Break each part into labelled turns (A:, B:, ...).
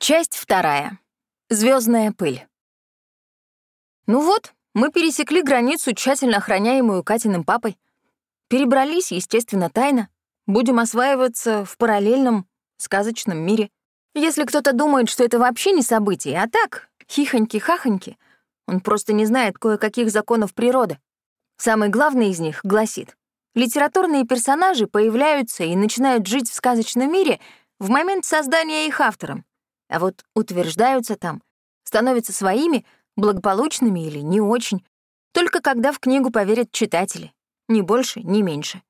A: Часть вторая. Звездная пыль. Ну вот, мы пересекли границу, тщательно охраняемую Катиным папой. Перебрались, естественно, тайно. Будем осваиваться в параллельном сказочном мире. Если кто-то думает, что это вообще не событие, а так, хихоньки-хахоньки, он просто не знает кое-каких законов природы. Самый главный из них гласит, литературные персонажи появляются и начинают жить в сказочном мире в момент создания их автором, а вот утверждаются там, становятся своими, благополучными или не очень, только когда в книгу поверят читатели, ни больше, ни меньше.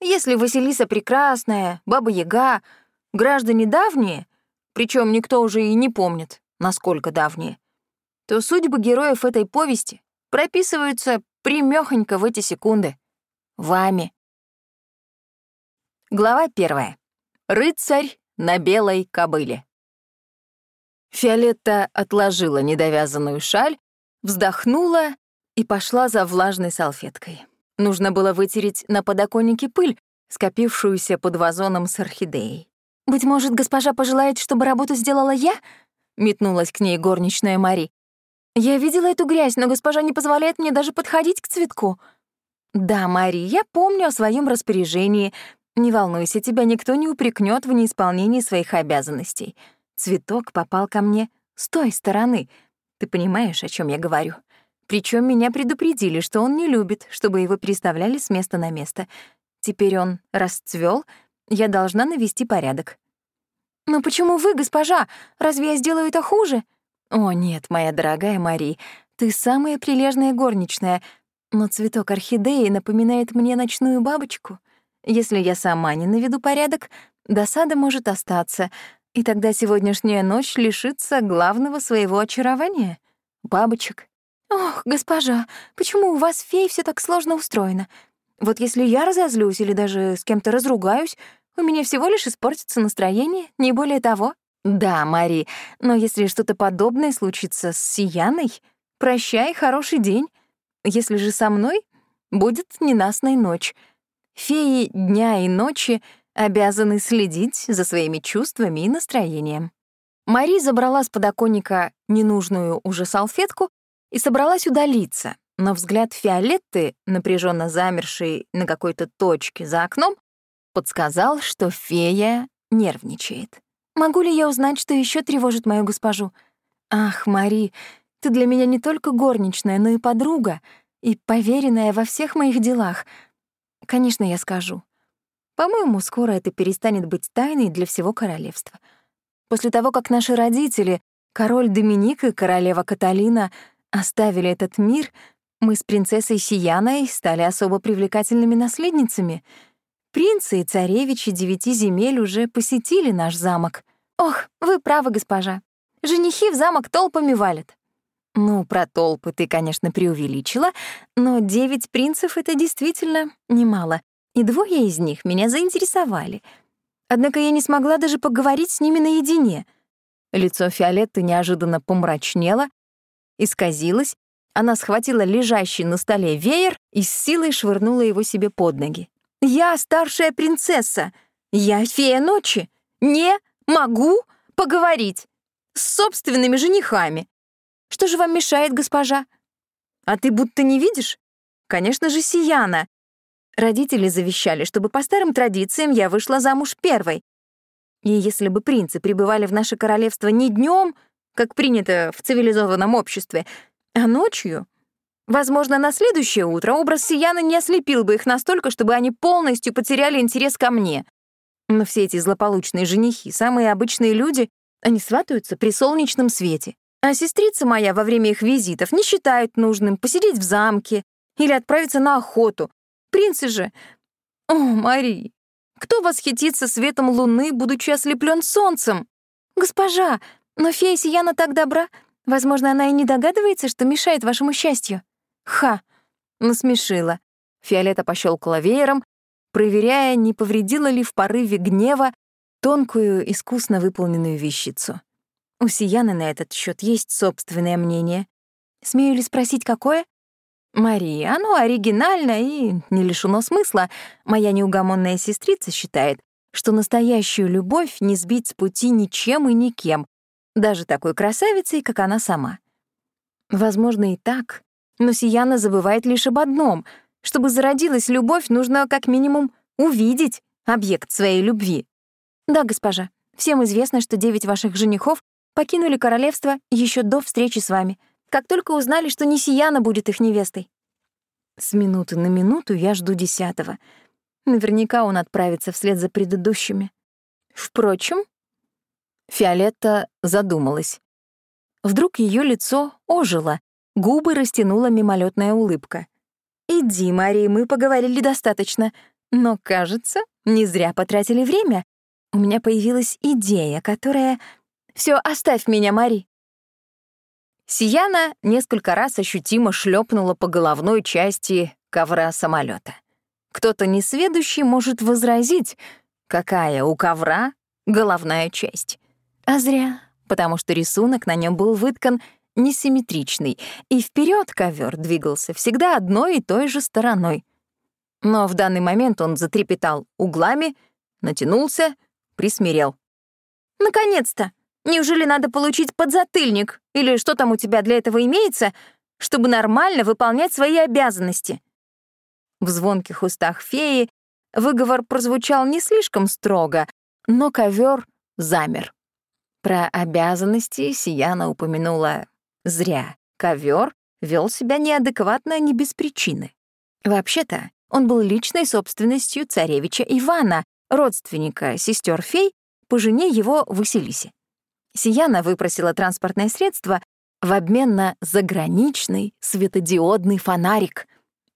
A: Если Василиса Прекрасная, Баба-Яга, граждане давние, причем никто уже и не помнит, насколько давние, то судьбы героев этой повести прописываются примёхонько в эти секунды. Вами. Глава первая. Рыцарь на белой кобыле. Фиолетта отложила недовязанную шаль, вздохнула и пошла за влажной салфеткой. Нужно было вытереть на подоконнике пыль, скопившуюся под вазоном с орхидеей. «Быть может, госпожа пожелает, чтобы работу сделала я?» — метнулась к ней горничная Мари. «Я видела эту грязь, но госпожа не позволяет мне даже подходить к цветку». «Да, Мари, я помню о своем распоряжении. Не волнуйся, тебя никто не упрекнет в неисполнении своих обязанностей. Цветок попал ко мне с той стороны. Ты понимаешь, о чем я говорю? Причем меня предупредили, что он не любит, чтобы его переставляли с места на место. Теперь он расцвел, я должна навести порядок. «Но почему вы, госпожа? Разве я сделаю это хуже?» «О, нет, моя дорогая Мари, ты самая прилежная горничная, но цветок орхидеи напоминает мне ночную бабочку. Если я сама не наведу порядок, досада может остаться, и тогда сегодняшняя ночь лишится главного своего очарования — бабочек. «Ох, госпожа, почему у вас, фей, все так сложно устроено? Вот если я разозлюсь или даже с кем-то разругаюсь, у меня всего лишь испортится настроение, не более того». «Да, Мари, но если что-то подобное случится с Сияной, прощай, хороший день. Если же со мной, будет ненастная ночь. Феи дня и ночи обязаны следить за своими чувствами и настроением». Мари забрала с подоконника ненужную уже салфетку и собралась удалиться, но взгляд Фиолетты, напряженно замершей на какой-то точке за окном, подсказал, что фея нервничает. «Могу ли я узнать, что еще тревожит мою госпожу?» «Ах, Мари, ты для меня не только горничная, но и подруга, и поверенная во всех моих делах. Конечно, я скажу. По-моему, скоро это перестанет быть тайной для всего королевства. После того, как наши родители, король Доминик и королева Каталина, оставили этот мир, мы с принцессой Сияной стали особо привлекательными наследницами. Принцы и царевичи девяти земель уже посетили наш замок. Ох, вы правы, госпожа. Женихи в замок толпами валят. Ну, про толпы ты, конечно, преувеличила, но девять принцев — это действительно немало, и двое из них меня заинтересовали. Однако я не смогла даже поговорить с ними наедине. Лицо Фиолетты неожиданно помрачнело, исказилась, она схватила лежащий на столе веер и с силой швырнула его себе под ноги. «Я старшая принцесса! Я фея ночи! Не могу поговорить с собственными женихами! Что же вам мешает, госпожа? А ты будто не видишь? Конечно же, Сияна. Родители завещали, чтобы по старым традициям я вышла замуж первой. И если бы принцы пребывали в наше королевство не днем, как принято в цивилизованном обществе, а ночью. Возможно, на следующее утро образ Сияны не ослепил бы их настолько, чтобы они полностью потеряли интерес ко мне. Но все эти злополучные женихи, самые обычные люди, они сватаются при солнечном свете. А сестрица моя во время их визитов не считает нужным посидеть в замке или отправиться на охоту. Принцы же... О, Мари, кто восхитится светом луны, будучи ослеплен солнцем? Госпожа, но фея Сияна так добра. Возможно, она и не догадывается, что мешает вашему счастью. Ха! Насмешила. Фиолета пощелкала веером, проверяя, не повредила ли в порыве гнева тонкую, искусно выполненную вещицу. У Сияны на этот счет есть собственное мнение. Смею ли спросить, какое? Мария, оно оригинально и не лишено смысла. Моя неугомонная сестрица считает, что настоящую любовь не сбить с пути ничем и никем, даже такой красавицей, как она сама. Возможно, и так, но Сияна забывает лишь об одном. Чтобы зародилась любовь, нужно как минимум увидеть объект своей любви. Да, госпожа, всем известно, что девять ваших женихов покинули королевство еще до встречи с вами, как только узнали, что не Сияна будет их невестой. С минуты на минуту я жду десятого. Наверняка он отправится вслед за предыдущими. Впрочем, Фиолетта задумалась. Вдруг ее лицо ожило, губы растянула мимолетная улыбка. «Иди, Мария, мы поговорили достаточно. Но, кажется, не зря потратили время. У меня появилась идея, которая... Все, оставь меня, Мари». Сияна несколько раз ощутимо шлепнула по головной части ковра самолета. Кто-то несведущий может возразить, какая у ковра головная часть. А зря, потому что рисунок на нем был выткан несимметричный, и вперед ковер двигался всегда одной и той же стороной. Но в данный момент он затрепетал углами, натянулся, присмирел. «Наконец-то! Неужели надо получить подзатыльник? Или что там у тебя для этого имеется, чтобы нормально выполнять свои обязанности?» В звонких устах феи выговор прозвучал не слишком строго, но ковер замер. Про обязанности Сияна упомянула зря. Ковер вел себя неадекватно не без причины. Вообще-то, он был личной собственностью царевича Ивана, родственника сестер фей по жене его Василисе. Сияна выпросила транспортное средство в обмен на заграничный светодиодный фонарик.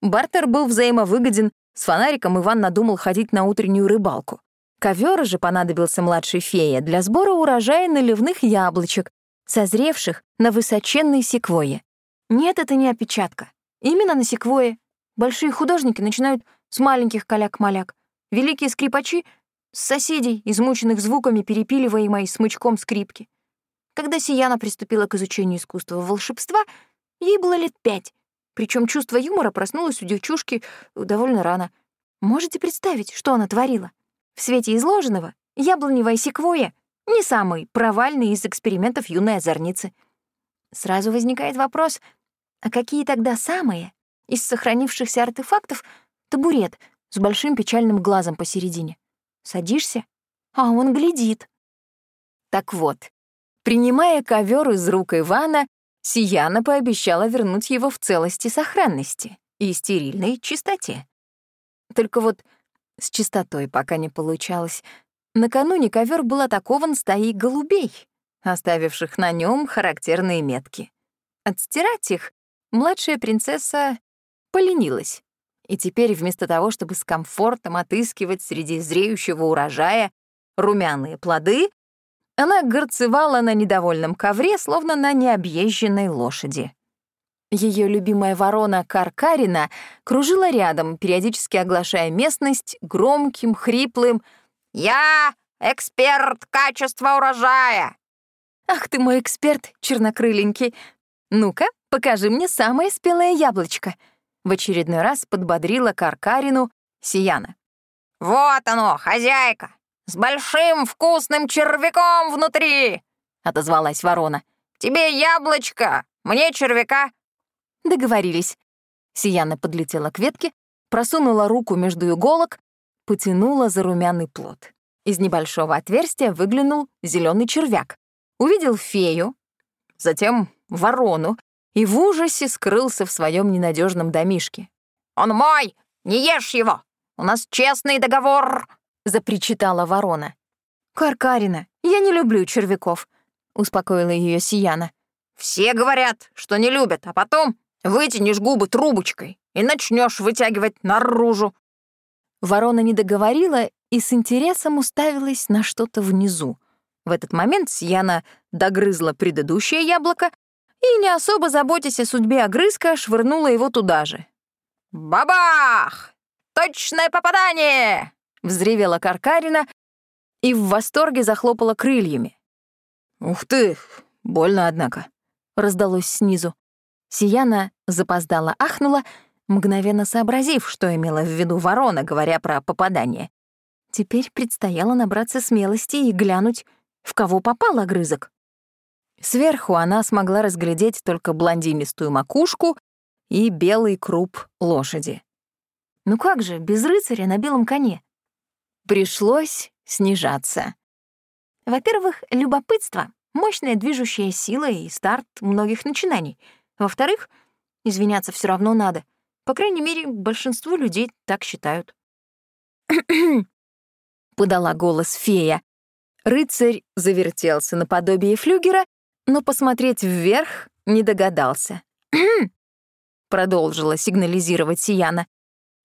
A: Бартер был взаимовыгоден, с фонариком Иван надумал ходить на утреннюю рыбалку. Ковер же понадобился младшей фее для сбора урожая наливных яблочек, созревших на высоченной секвое. Нет, это не опечатка. Именно на секвое. Большие художники начинают с маленьких каляк-маляк. Великие скрипачи — с соседей, измученных звуками, перепиливаемой смычком скрипки. Когда Сияна приступила к изучению искусства волшебства, ей было лет пять, причем чувство юмора проснулось у девчушки довольно рано. Можете представить, что она творила? В свете изложенного яблоневая секвоя — не самый провальный из экспериментов юной озорницы. Сразу возникает вопрос, а какие тогда самые из сохранившихся артефактов табурет с большим печальным глазом посередине? Садишься, а он глядит. Так вот, принимая ковер из рук Ивана, Сияна пообещала вернуть его в целости сохранности и стерильной чистоте. Только вот с чистотой пока не получалось. Накануне ковер был атакован стаей голубей, оставивших на нем характерные метки. Отстирать их младшая принцесса поленилась. И теперь вместо того, чтобы с комфортом отыскивать среди зреющего урожая румяные плоды, она горцевала на недовольном ковре, словно на необъезженной лошади. Ее любимая ворона Каркарина кружила рядом, периодически оглашая местность громким, хриплым «Я эксперт качества урожая!» «Ах ты мой эксперт, чернокрыленький! Ну-ка, покажи мне самое спелое яблочко!» В очередной раз подбодрила Каркарину Сияна. «Вот оно, хозяйка! С большим вкусным червяком внутри!» — отозвалась ворона. «Тебе яблочко, мне червяка!» Договорились. Сияна подлетела к ветке, просунула руку между иголок, потянула за румяный плод. Из небольшого отверстия выглянул зеленый червяк. Увидел фею, затем ворону и в ужасе скрылся в своем ненадежном домишке. «Он мой! Не ешь его! У нас честный договор!» — запричитала ворона. «Каркарина, я не люблю червяков», — успокоила ее Сияна. «Все говорят, что не любят, а потом Вытянешь губы трубочкой и начнешь вытягивать наружу». Ворона не договорила и с интересом уставилась на что-то внизу. В этот момент Сьяна догрызла предыдущее яблоко и, не особо заботясь о судьбе огрызка, швырнула его туда же. «Бабах! Точное попадание!» — взревела Каркарина и в восторге захлопала крыльями. «Ух ты! Больно, однако!» — раздалось снизу. Сияна запоздала ахнула, мгновенно сообразив, что имела в виду ворона, говоря про попадание. Теперь предстояло набраться смелости и глянуть, в кого попал огрызок. Сверху она смогла разглядеть только блондинистую макушку и белый круп лошади. Ну как же, без рыцаря на белом коне? Пришлось снижаться. Во-первых, любопытство — мощная движущая сила и старт многих начинаний. Во-вторых, извиняться все равно надо. По крайней мере, большинство людей так считают. подала голос фея. Рыцарь завертелся наподобие флюгера, но посмотреть вверх не догадался. продолжила сигнализировать Сияна.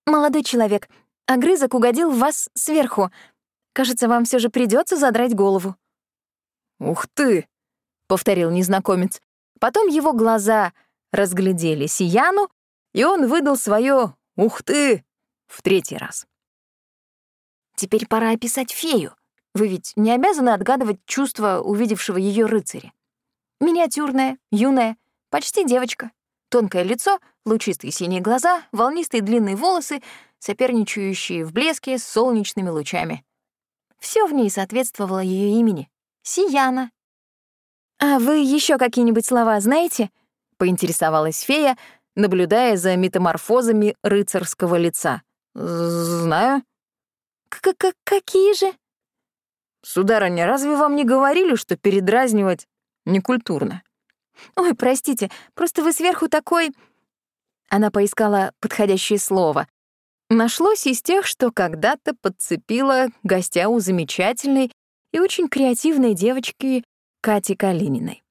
A: «Молодой человек, огрызок угодил в вас сверху. Кажется, вам все же придется задрать голову».
B: «Ух ты!» — повторил незнакомец. Потом его глаза разглядели Сияну, и он выдал свое «Ух ты!» в третий раз.
A: Теперь пора описать фею. Вы ведь не обязаны отгадывать чувства увидевшего ее рыцаря. Миниатюрная, юная, почти девочка. Тонкое лицо, лучистые синие глаза, волнистые длинные волосы, соперничающие в блеске с солнечными лучами. Все в ней соответствовало ее имени — Сияна. «А вы еще какие-нибудь слова знаете?» — поинтересовалась фея, наблюдая за метаморфозами рыцарского лица.
B: «Знаю»,
A: к -к «Какие же?»
B: «Сударыня, разве вам не говорили, что передразнивать некультурно?»
A: «Ой, простите, просто вы сверху такой...» Она поискала подходящее слово. Нашлось из тех, что когда-то подцепила гостя у замечательной и очень креативной девочки Кати Калининой.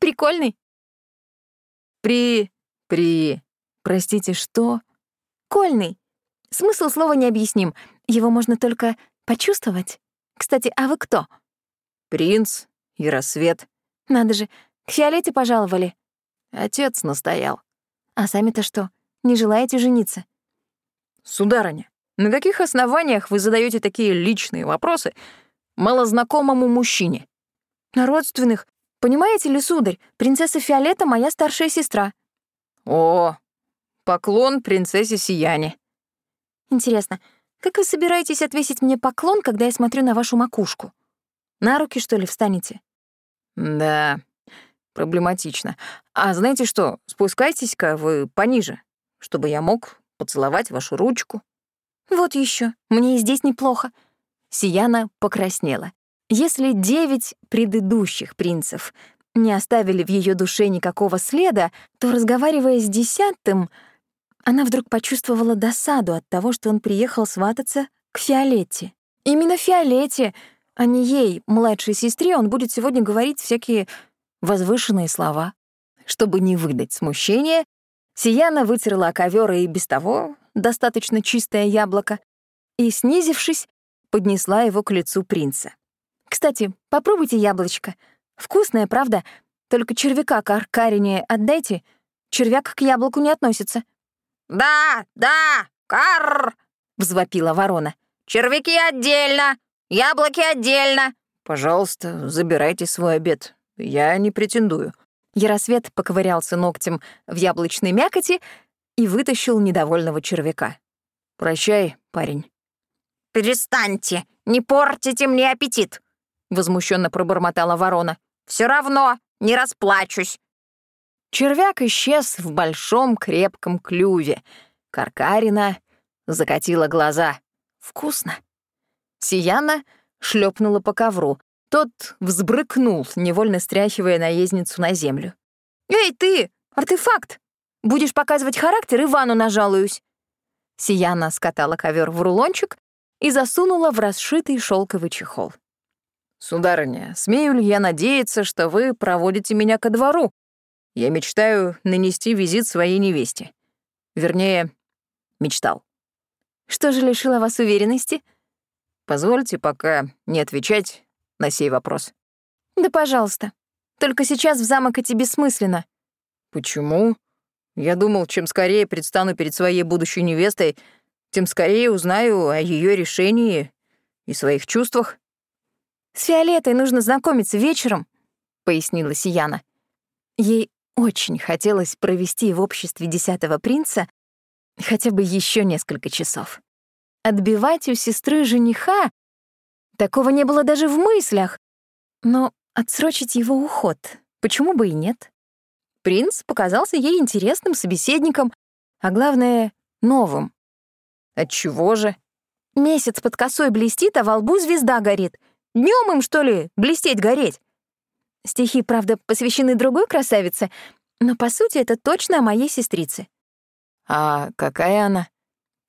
A: «Прикольный?»
B: «При... при... простите, что?»
A: «Кольный. Смысл слова необъясним. Его можно только почувствовать. Кстати, а вы кто?
B: Принц и рассвет.
A: Надо же, к Фиолете пожаловали.
B: Отец настоял.
A: А сами-то что, не желаете жениться?
B: Сударыня, на каких основаниях вы задаете такие личные вопросы малознакомому мужчине?
A: На родственных. Понимаете ли, сударь, принцесса Фиолета — моя старшая сестра.
B: О, поклон принцессе Сияне.
A: Интересно, как вы собираетесь отвесить мне поклон, когда я смотрю на вашу макушку? На руки, что ли, встанете?
B: Да, проблематично. А знаете что, спускайтесь-ка вы пониже, чтобы я мог поцеловать вашу ручку.
A: Вот еще, мне и здесь неплохо. Сияна покраснела. Если девять предыдущих принцев не оставили в ее душе никакого следа, то, разговаривая с десятым, она вдруг почувствовала досаду от того, что он приехал свататься к Фиолетте. Именно Фиолетте, а не ей, младшей сестре, он будет сегодня говорить всякие возвышенные слова. Чтобы не выдать смущения, Сияна вытерла ковер и без того достаточно чистое яблоко и, снизившись, поднесла его к лицу принца. «Кстати, попробуйте яблочко. Вкусное, правда? Только червяка к Аркарине отдайте. Червяк к яблоку не относится».
C: «Да, да, карр!» — взвопила ворона. «Червяки отдельно, яблоки отдельно».
B: «Пожалуйста, забирайте свой обед. Я не претендую».
A: Яросвет поковырялся ногтем в яблочной мякоти и вытащил недовольного червяка.
B: «Прощай, парень».
C: «Перестаньте, не портите мне аппетит!» — возмущенно пробормотала ворона. «Все равно не расплачусь.
A: Червяк исчез в большом крепком клюве. Каркарина закатила глаза. «Вкусно!» Сияна шлепнула по ковру. Тот взбрыкнул, невольно стряхивая наездницу на землю. «Эй, ты, артефакт! Будешь показывать характер, Ивану нажалуюсь!» Сияна скатала ковер в рулончик и засунула в расшитый шелковый чехол.
B: «Сударыня, смею ли я надеяться, что вы проводите меня ко двору?» Я мечтаю нанести визит своей невесте. Вернее, мечтал.
A: Что же лишило вас уверенности?
B: Позвольте пока не отвечать на сей вопрос.
A: Да, пожалуйста. Только сейчас в замок идти бессмысленно.
B: Почему? Я думал, чем скорее предстану перед своей будущей невестой, тем скорее узнаю о ее решении и своих чувствах.
A: «С Фиолетой нужно знакомиться вечером», — пояснила Сияна. Ей очень хотелось провести в обществе десятого принца хотя бы еще несколько часов. Отбивать у сестры жениха такого не было даже в мыслях, но отсрочить его уход
B: Почему бы и нет? Принц показался ей интересным собеседником, а главное — новым. Отчего же? Месяц под косой блестит, а во лбу звезда горит. Днем им, что ли, блестеть гореть? Стихи, правда, посвящены другой красавице, но, по сути, это точно о моей сестрице. А какая она?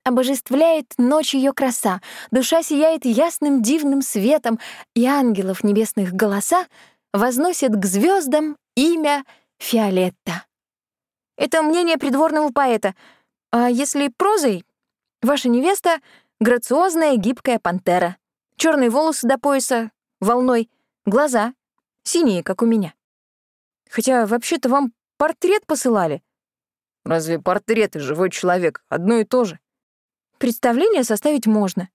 B: Обожествляет ночь ее краса, душа сияет ясным дивным светом, и ангелов небесных голоса возносят к звездам имя Фиолетта. Это мнение придворного поэта. А если прозой, ваша невеста — грациозная гибкая пантера. черные волосы до пояса, волной, глаза синие, как у меня. Хотя вообще-то вам портрет посылали. Разве портрет и живой человек одно и то же? Представление составить можно.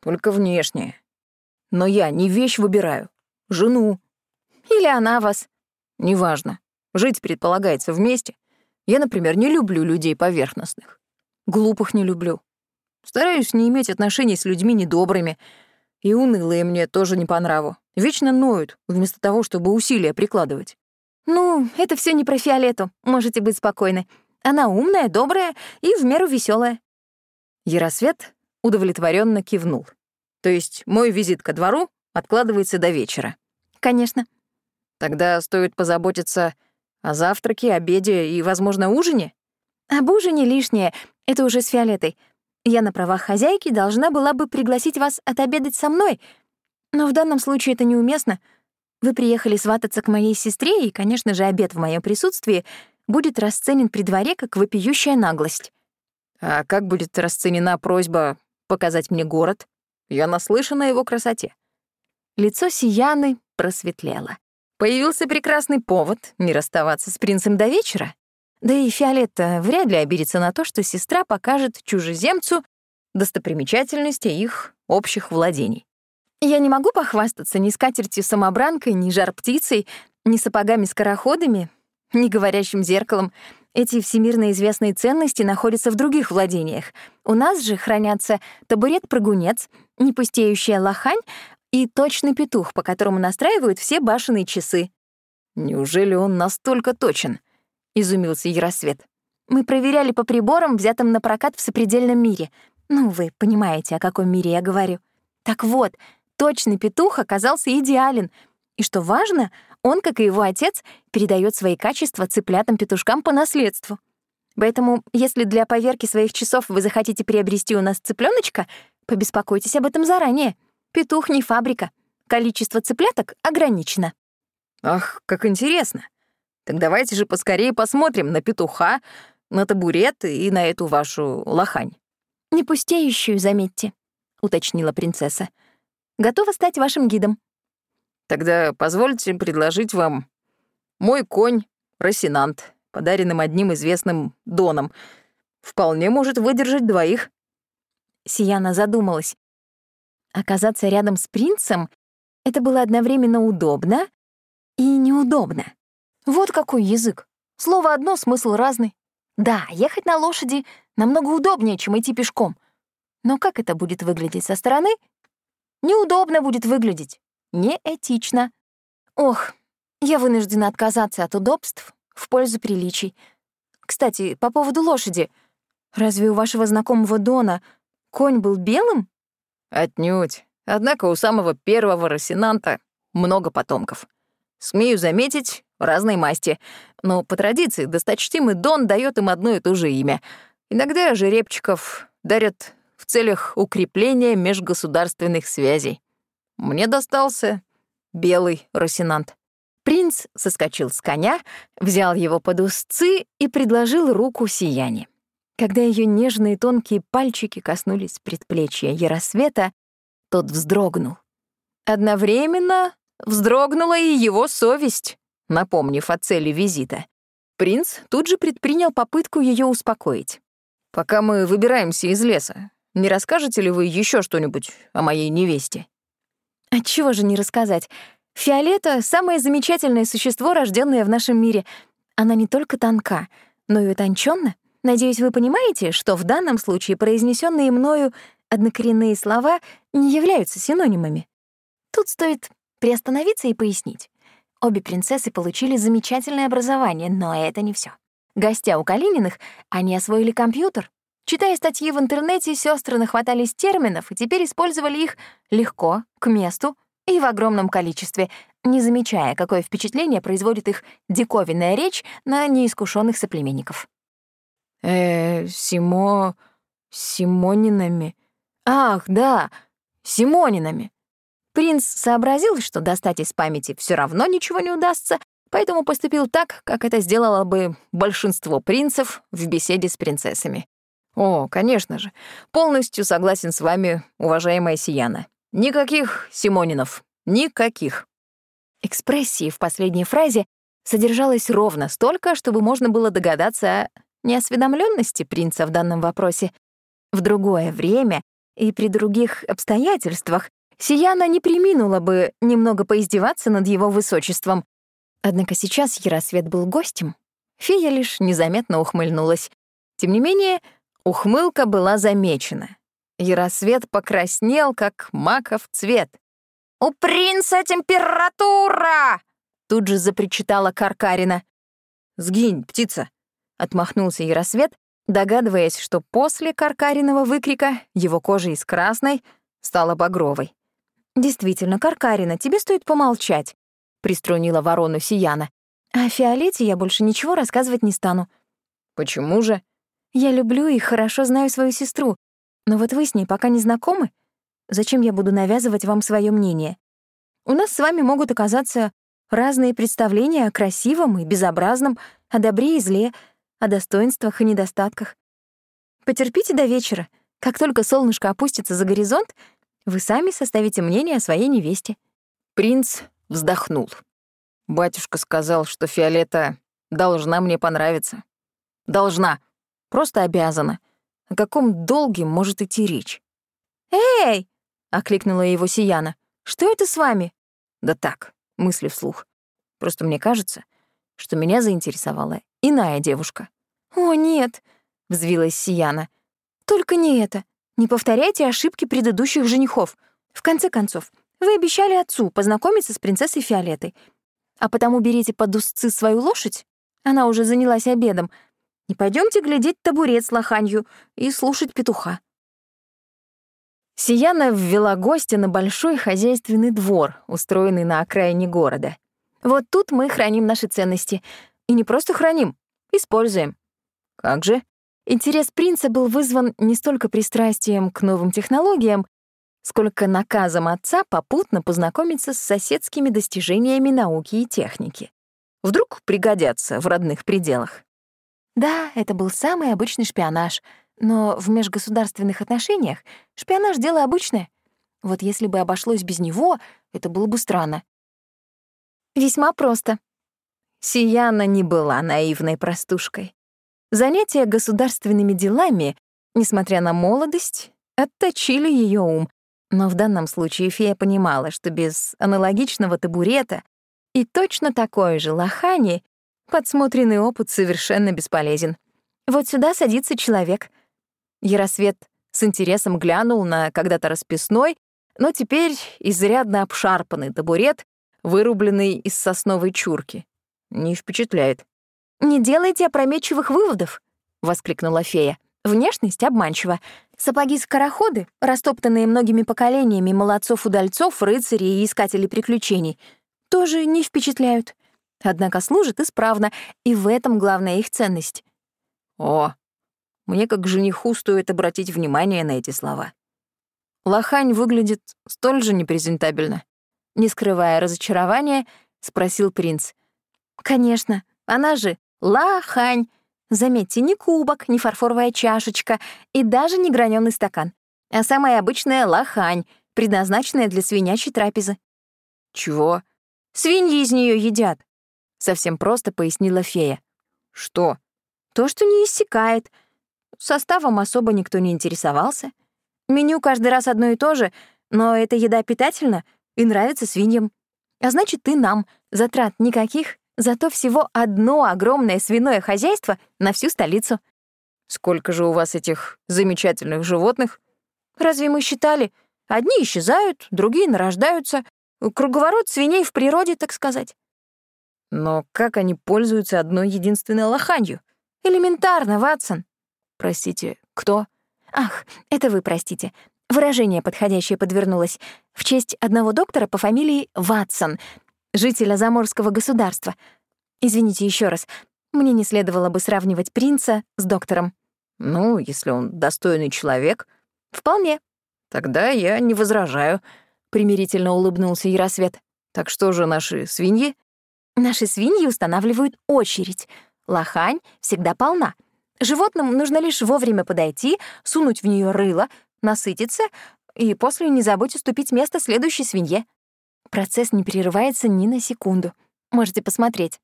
B: Только внешнее. Но я не вещь выбираю, жену. Или она вас. Неважно. Жить предполагается вместе. Я, например, не люблю людей поверхностных. Глупых не люблю. Стараюсь не иметь отношений с людьми недобрыми. И унылые мне тоже не по нраву. Вечно ноют, вместо того, чтобы усилия прикладывать. Ну, это все не про Фиолету, можете быть спокойны. Она умная, добрая и в меру веселая. Яросвет удовлетворенно кивнул. То есть мой визит ко двору откладывается до вечера. Конечно. Тогда стоит позаботиться о завтраке, обеде и, возможно, ужине? Об ужине лишнее. Это уже с Фиолетой. Я на правах хозяйки должна была бы пригласить вас отобедать со мной, но в данном случае это неуместно. Вы приехали свататься к моей сестре, и, конечно же, обед в моем присутствии будет расценен при дворе как вопиющая наглость. А как будет расценена просьба показать мне город? Я наслышана его красоте. Лицо Сияны просветлело. Появился прекрасный повод не расставаться с принцем до вечера. Да и Фиолетта вряд ли обидится на то, что сестра покажет чужеземцу достопримечательности их общих владений. Я не могу похвастаться ни скатертью-самобранкой, ни жар-птицей, ни сапогами-скороходами, ни говорящим зеркалом — эти всемирно известные ценности находятся в других владениях. У нас же хранятся табурет-прыгунец, непустеющая лохань и точный петух, по которому настраивают все башенные часы. «Неужели он настолько точен?» — изумился Яросвет. «Мы проверяли по приборам, взятым на прокат в сопредельном мире. Ну, вы понимаете, о каком мире я говорю. Так вот, точный петух оказался идеален. И что важно — он, как и его отец, передает свои качества цыплятам-петушкам по наследству. Поэтому, если для поверки своих часов вы захотите приобрести у нас цыпленочка, побеспокойтесь об этом заранее. Петух не фабрика. Количество цыпляток ограничено. Ах, как интересно. Так давайте же поскорее посмотрим на петуха, на табурет и на эту вашу лохань. Не пустеющую, заметьте, уточнила принцесса. Готова стать вашим гидом. Тогда позвольте предложить вам мой конь Росинант, подаренным одним известным Доном. Вполне может выдержать двоих». Сияна задумалась. Оказаться рядом с принцем — это было одновременно удобно и неудобно. Вот какой язык. Слово одно, смысл разный. Да, ехать на лошади намного удобнее, чем идти пешком. Но как это будет выглядеть со стороны? Неудобно будет выглядеть неэтично. Ох, я вынуждена отказаться от удобств в пользу приличий. Кстати, по поводу лошади. Разве у вашего знакомого Дона конь был белым? Отнюдь. Однако у самого первого Росинанта много потомков. Смею заметить, разной масти. Но по традиции досточтимый Дон дает им одно и то же имя. Иногда жеребчиков дарят в целях укрепления межгосударственных связей. Мне достался белый росинант. Принц соскочил с коня, взял его под узцы и предложил руку сияне. Когда ее нежные тонкие пальчики коснулись предплечья Яросвета, тот вздрогнул. Одновременно вздрогнула и его совесть, напомнив о цели визита. Принц тут же предпринял попытку ее успокоить. «Пока мы выбираемся из леса, не расскажете ли вы еще что-нибудь о моей невесте?» Отчего же не рассказать? Фиолета — самое замечательное существо, рожденное в нашем мире. Она не только тонка, но и утонченна. Надеюсь, вы понимаете, что в данном случае произнесенные мною однокоренные слова не являются синонимами. Тут стоит приостановиться и пояснить. Обе принцессы получили замечательное образование, но это не все. Гостя у Калининых, они освоили компьютер. Читая статьи в интернете, сестры нахватались терминов и теперь использовали их легко, к месту и в огромном количестве, не замечая, какое впечатление производит их диковинная речь на неискушенных соплеменников.
A: «Э, Симо... Симонинами. Ах, да, Симонинами.
B: Принц сообразил, что достать из памяти все равно ничего не удастся, поэтому поступил так, как это сделало бы большинство принцев в беседе с принцессами.
A: О, конечно же, полностью согласен с вами, уважаемая Сияна. Никаких Симонинов, никаких.
B: Экспрессии в последней фразе содержалось ровно столько, чтобы можно было догадаться о неосведомленности принца в данном вопросе. В другое время и при других обстоятельствах Сияна не приминула бы немного поиздеваться над его высочеством. Однако сейчас Яросвет был гостем. Фея лишь незаметно ухмыльнулась. Тем не менее, ухмылка была замечена. Яросвет покраснел, как маков цвет.
C: «У принца температура!»
B: Тут же запричитала Каркарина.
A: «Сгинь, птица!»
B: — отмахнулся Яросвет, догадываясь, что после Каркариного выкрика его кожа из красной стала багровой. «Действительно, Каркарина, тебе стоит помолчать», — приструнила ворону Сияна. «О Фиолете я больше ничего рассказывать не стану».
A: «Почему же?»
B: «Я люблю и хорошо знаю свою сестру, но вот вы с ней пока не знакомы. Зачем я буду навязывать вам свое мнение? У нас с вами могут оказаться разные представления о красивом и безобразном, о добре и зле, о достоинствах и недостатках. Потерпите до вечера. Как только солнышко опустится за горизонт, вы сами составите мнение о своей невесте».
A: Принц вздохнул. Батюшка сказал, что Фиолета должна мне понравиться. Должна. Просто обязана. О каком долге может идти речь?
B: «Эй!» — окликнула его Сияна. «Что это с вами?»
A: «Да так, мысли вслух. Просто мне кажется, что меня заинтересовала иная девушка».
B: «О, нет!» — взвилась Сияна. «Только не это. Не повторяйте ошибки предыдущих женихов. В конце концов, вы обещали отцу познакомиться с принцессой Фиолетой. А потому берите под узцы свою лошадь, она уже занялась обедом, и пойдемте глядеть табурет с лоханью и слушать петуха».
A: Сияна ввела гостя на большой хозяйственный двор, устроенный на окраине города.
B: «Вот тут мы храним наши ценности. И не просто храним, используем».
A: «Как же?»
B: Интерес принца был вызван не столько пристрастием к новым технологиям, сколько наказом отца попутно познакомиться с соседскими достижениями науки и техники. Вдруг пригодятся в родных пределах. Да, это был самый обычный шпионаж, но в межгосударственных отношениях шпионаж — дело обычное. Вот если бы обошлось без него, это было бы странно. Весьма просто. Сияна не была наивной простушкой. Занятия государственными делами, несмотря на молодость, отточили ее ум. Но в данном случае фея понимала, что без аналогичного табурета и точно такой же лохани подсмотренный опыт совершенно бесполезен. Вот сюда садится человек. Яросвет с интересом глянул на когда-то расписной, но теперь изрядно обшарпанный табурет, вырубленный из сосновой чурки. Не впечатляет. «Не делайте опрометчивых выводов», — воскликнула фея. «Внешность обманчива. Сапоги-скороходы, растоптанные многими поколениями молодцов-удальцов, рыцарей и искателей приключений, тоже не впечатляют. Однако служат исправно, и в этом главная их ценность».
A: «О, мне как жениху стоит обратить внимание на эти слова. Лохань выглядит столь же непрезентабельно».
B: Не скрывая разочарования, спросил принц. «Конечно, она же Лахань. Заметьте, не кубок, не фарфоровая чашечка и даже не граненый стакан, а самая обычная лахань, предназначенная для свинячьей трапезы.
A: Чего?
B: Свиньи из нее едят. Совсем просто пояснила фея.
A: Что?
B: То, что не иссякает. Составом особо никто не интересовался. Меню каждый раз одно и то же, но эта еда питательна и нравится свиньям. А значит, и нам. Затрат никаких, Зато всего одно огромное свиное хозяйство на всю столицу.
A: Сколько же у вас этих замечательных животных?
B: Разве мы считали? Одни исчезают, другие нарождаются. Круговорот свиней в природе, так сказать.
A: Но как они пользуются одной единственной лоханью?
B: Элементарно, Ватсон.
A: Простите, кто?
B: Ах, это вы простите. Выражение подходящее подвернулось. В честь одного доктора по фамилии Ватсон, жителя заморского государства. Извините еще раз. Мне не следовало бы сравнивать принца с доктором.
A: Ну, если он достойный человек.
B: Вполне.
A: Тогда я не возражаю, примирительно улыбнулся Яросвет. Так что же наши свиньи?
B: Наши свиньи устанавливают очередь. Лохань всегда полна. Животным нужно лишь вовремя подойти, сунуть в нее рыло, насытиться и после не забудь уступить место следующей свинье. Процесс не прерывается ни на секунду. Можете посмотреть.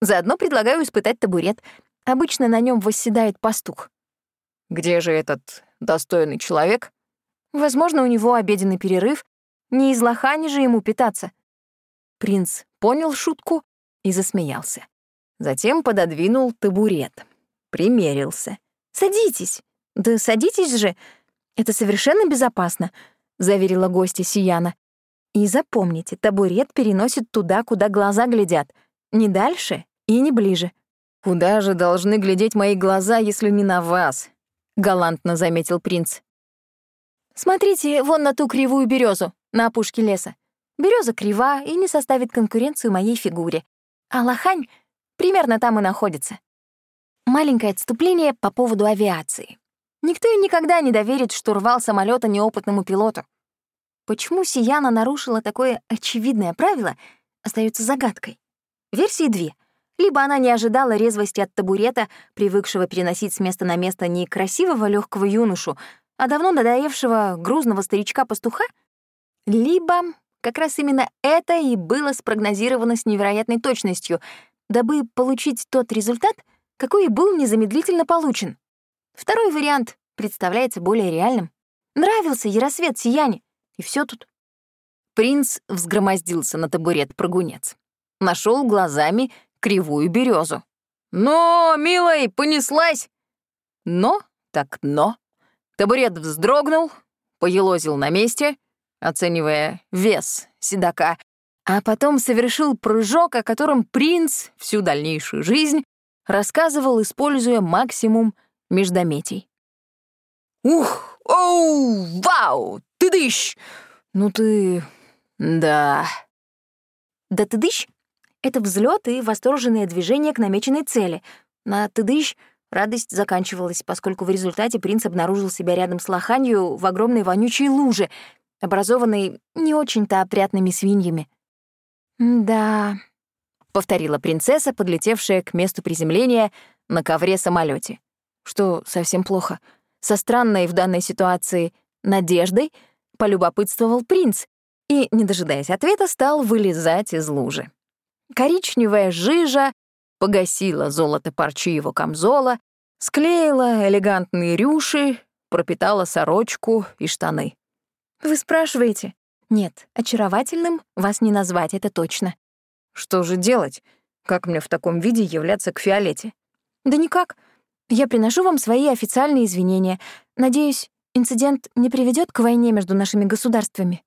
B: Заодно предлагаю испытать табурет. Обычно на нем восседает пастух.
A: Где же этот достойный человек?
B: Возможно, у него обеденный перерыв. Не из лохани же ему питаться.
A: Принц понял шутку и засмеялся. Затем пододвинул табурет. Примерился.
B: «Садитесь! Да садитесь же! Это совершенно безопасно», — заверила гостья Сияна. «И запомните, табурет переносит туда, куда глаза глядят. Не дальше и не ближе».
A: «Куда же должны глядеть мои глаза, если не на вас?» — галантно заметил принц.
B: «Смотрите вон на ту кривую березу на опушке леса. Береза крива и не составит конкуренцию моей фигуре. А лохань примерно там и находится. Маленькое отступление по поводу авиации. Никто и никогда не доверит штурвал самолета неопытному пилоту. Почему Сияна нарушила такое очевидное правило, остается загадкой. Версии две. Либо она не ожидала резвости от табурета, привыкшего переносить с места на место не красивого легкого юношу, а давно надоевшего грузного старичка-пастуха, либо как раз именно это и было спрогнозировано с невероятной точностью, дабы получить тот результат, какой и был незамедлительно получен. Второй вариант представляется более реальным. Нравился Яросвет Сияне, и все тут.
A: Принц взгромоздился на табурет прогунец. Нашел глазами кривую березу. «Но, милой, понеслась!» Но, так но. Табурет вздрогнул, поелозил на месте, оценивая вес седока, а потом совершил прыжок, о котором принц всю дальнейшую жизнь рассказывал, используя максимум междометий. «Ух! Оу! Вау! Ты дыщ! Ну ты... да...»
B: «Да ты дыщ» — это взлет и восторженное движение к намеченной цели. На ты дыщ радость заканчивалась, поскольку в результате принц обнаружил себя рядом с лоханью в огромной вонючей луже, образованной не очень-то опрятными свиньями.
A: «Да», — повторила принцесса, подлетевшая к месту приземления на ковре самолете. Что совсем плохо. Со странной в данной ситуации надеждой полюбопытствовал принц и, не дожидаясь ответа, стал вылезать из лужи. Коричневая жижа погасила золото парчи его камзола, склеила элегантные рюши, пропитала сорочку и штаны.
B: «Вы спрашиваете?» «Нет, очаровательным вас не назвать, это точно.
A: Что же делать? Как мне в таком виде являться к Фиолете?
B: Да никак. Я приношу вам свои официальные извинения. Надеюсь, инцидент не приведет к войне между нашими государствами.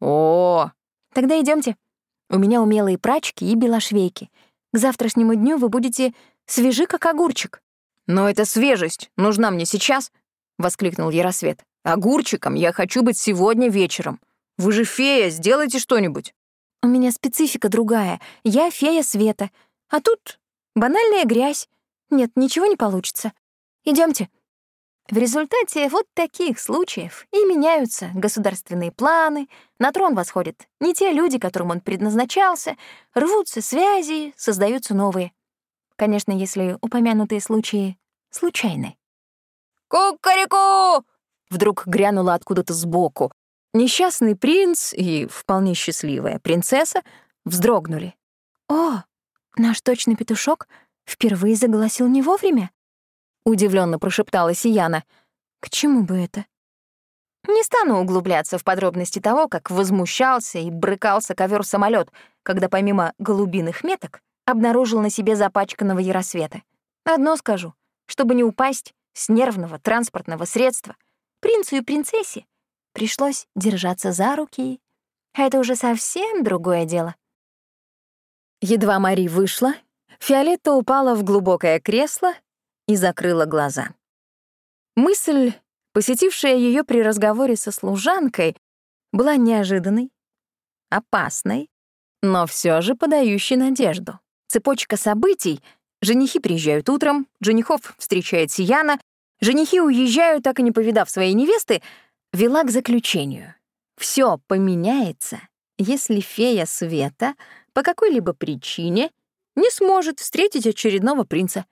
A: О,
B: тогда идемте. У меня умелые прачки и белошвейки. К завтрашнему дню вы будете свежи, как огурчик.
A: Но эта свежесть нужна мне сейчас, воскликнул Яросвет. Огурчиком я хочу быть сегодня вечером. Вы же фея, сделайте что-нибудь.
B: У меня специфика другая. Я фея света. А тут банальная грязь. Нет, ничего не получится. Идемте. В результате вот таких случаев и меняются государственные планы, на трон восходят не те люди, которым он предназначался, рвутся связи, создаются новые. Конечно, если упомянутые случаи случайны.
A: «Кукареку!» Вдруг грянуло откуда-то сбоку, Несчастный принц и вполне счастливая принцесса вздрогнули.
B: «О, наш точный петушок впервые заголосил не вовремя?» — удивленно прошептала Сияна. «К чему бы это?» Не стану углубляться в подробности того, как возмущался и брыкался ковер самолет, когда помимо голубиных меток обнаружил на себе запачканного яросвета. Одно скажу, чтобы не упасть с нервного транспортного средства, принцу и принцессе Пришлось держаться за руки. Это уже совсем другое дело.
A: Едва Мари вышла, Фиолетта упала в глубокое кресло и закрыла глаза. Мысль, посетившая ее при разговоре со служанкой, была неожиданной, опасной, но все же подающей надежду. Цепочка событий — женихи приезжают утром, женихов встречает Сияна, женихи уезжают, так и не повидав своей невесты, вела к заключению. Все поменяется, если фея Света по какой-либо причине не сможет встретить очередного принца.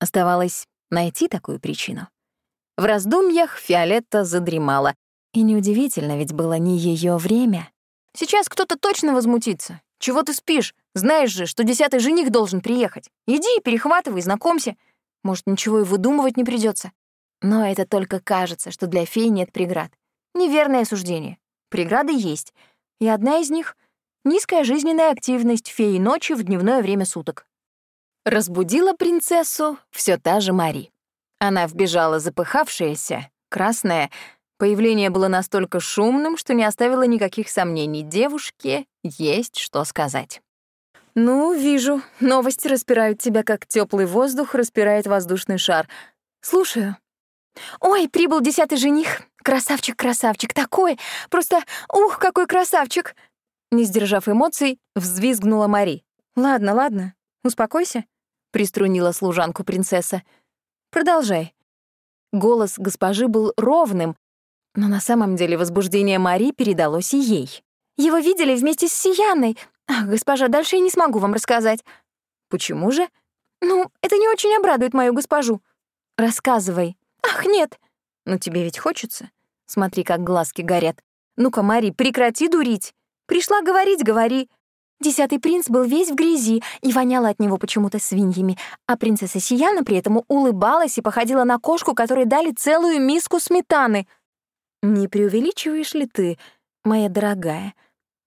A: Оставалось найти такую причину. В раздумьях Фиолетта задремала. И неудивительно, ведь было не ее время. Сейчас кто-то точно возмутится. Чего ты спишь? Знаешь же, что десятый жених должен приехать. Иди, перехватывай, знакомься. Может, ничего и выдумывать не придется. Но это только кажется, что для фей нет преград. Неверное суждение. Преграды есть. И одна из них — низкая жизненная активность феи ночи в дневное время суток. Разбудила принцессу все та же Мари. Она вбежала запыхавшаяся, красная, Появление было настолько шумным, что не оставило никаких сомнений. Девушке есть что сказать. «Ну, вижу, новости распирают тебя, как теплый воздух распирает воздушный шар. Слушаю». «Ой, прибыл десятый жених. Красавчик, красавчик, такой! Просто, ух, какой красавчик!» Не сдержав эмоций, взвизгнула Мари. «Ладно, ладно, успокойся», — приструнила служанку принцесса. «Продолжай». Голос госпожи был ровным, но на самом деле возбуждение Мари передалось и ей. «Его видели вместе с Сияной. Ах, госпожа, дальше я не смогу вам рассказать». «Почему же?» «Ну, это не очень обрадует мою госпожу». «Рассказывай». «Ах, нет». «Ну, тебе ведь хочется?» Смотри, как глазки горят. «Ну-ка, Мари, прекрати дурить. Пришла говорить, говори». Десятый принц был весь в грязи и воняло от него почему-то свиньями, а принцесса Сияна при этом улыбалась и походила на кошку, которой дали целую миску сметаны — не преувеличиваешь ли ты, моя дорогая?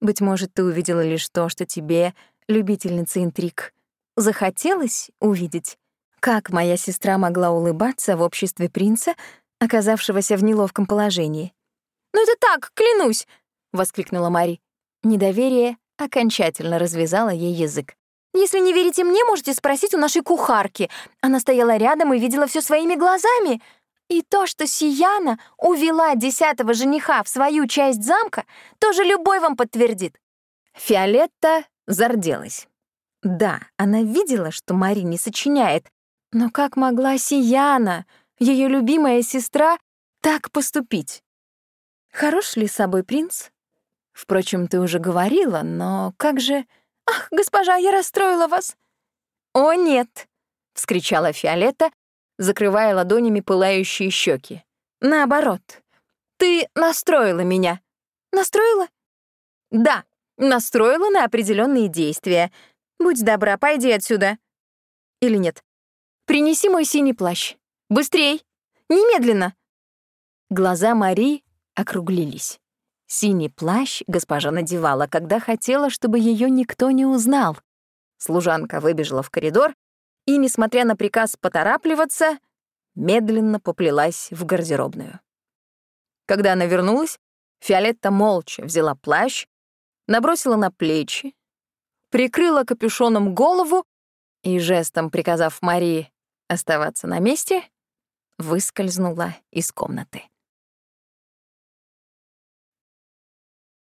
A: Быть может, ты увидела лишь то, что тебе, любительница интриг, захотелось увидеть? Как моя сестра могла улыбаться в обществе принца, оказавшегося в неловком положении? «Ну это так, клянусь!» — воскликнула Мари. Недоверие окончательно развязало ей язык. «Если не верите мне, можете спросить у нашей кухарки. Она стояла рядом и видела все своими глазами. И то, что Сияна увела десятого жениха в свою часть замка, тоже любой вам подтвердит. Фиолетта зарделась. Да, она видела, что Мари не сочиняет, но как могла Сияна, ее любимая сестра, так поступить? Хорош ли собой принц? Впрочем, ты уже говорила, но как же... Ах, госпожа, я расстроила вас. О, нет! — вскричала Фиолетта, закрывая ладонями пылающие щеки. «Наоборот. Ты настроила меня». «Настроила?» «Да, настроила на определенные действия. Будь добра, пойди отсюда». «Или нет? Принеси мой синий плащ. Быстрей! Немедленно!» Глаза Мари округлились. Синий плащ госпожа надевала, когда хотела, чтобы ее никто не узнал. Служанка выбежала в коридор и, несмотря на приказ поторапливаться, медленно поплелась в гардеробную. Когда она вернулась, Фиолетта молча взяла плащ, набросила на плечи, прикрыла капюшоном голову и, жестом приказав Марии оставаться на месте, выскользнула из комнаты.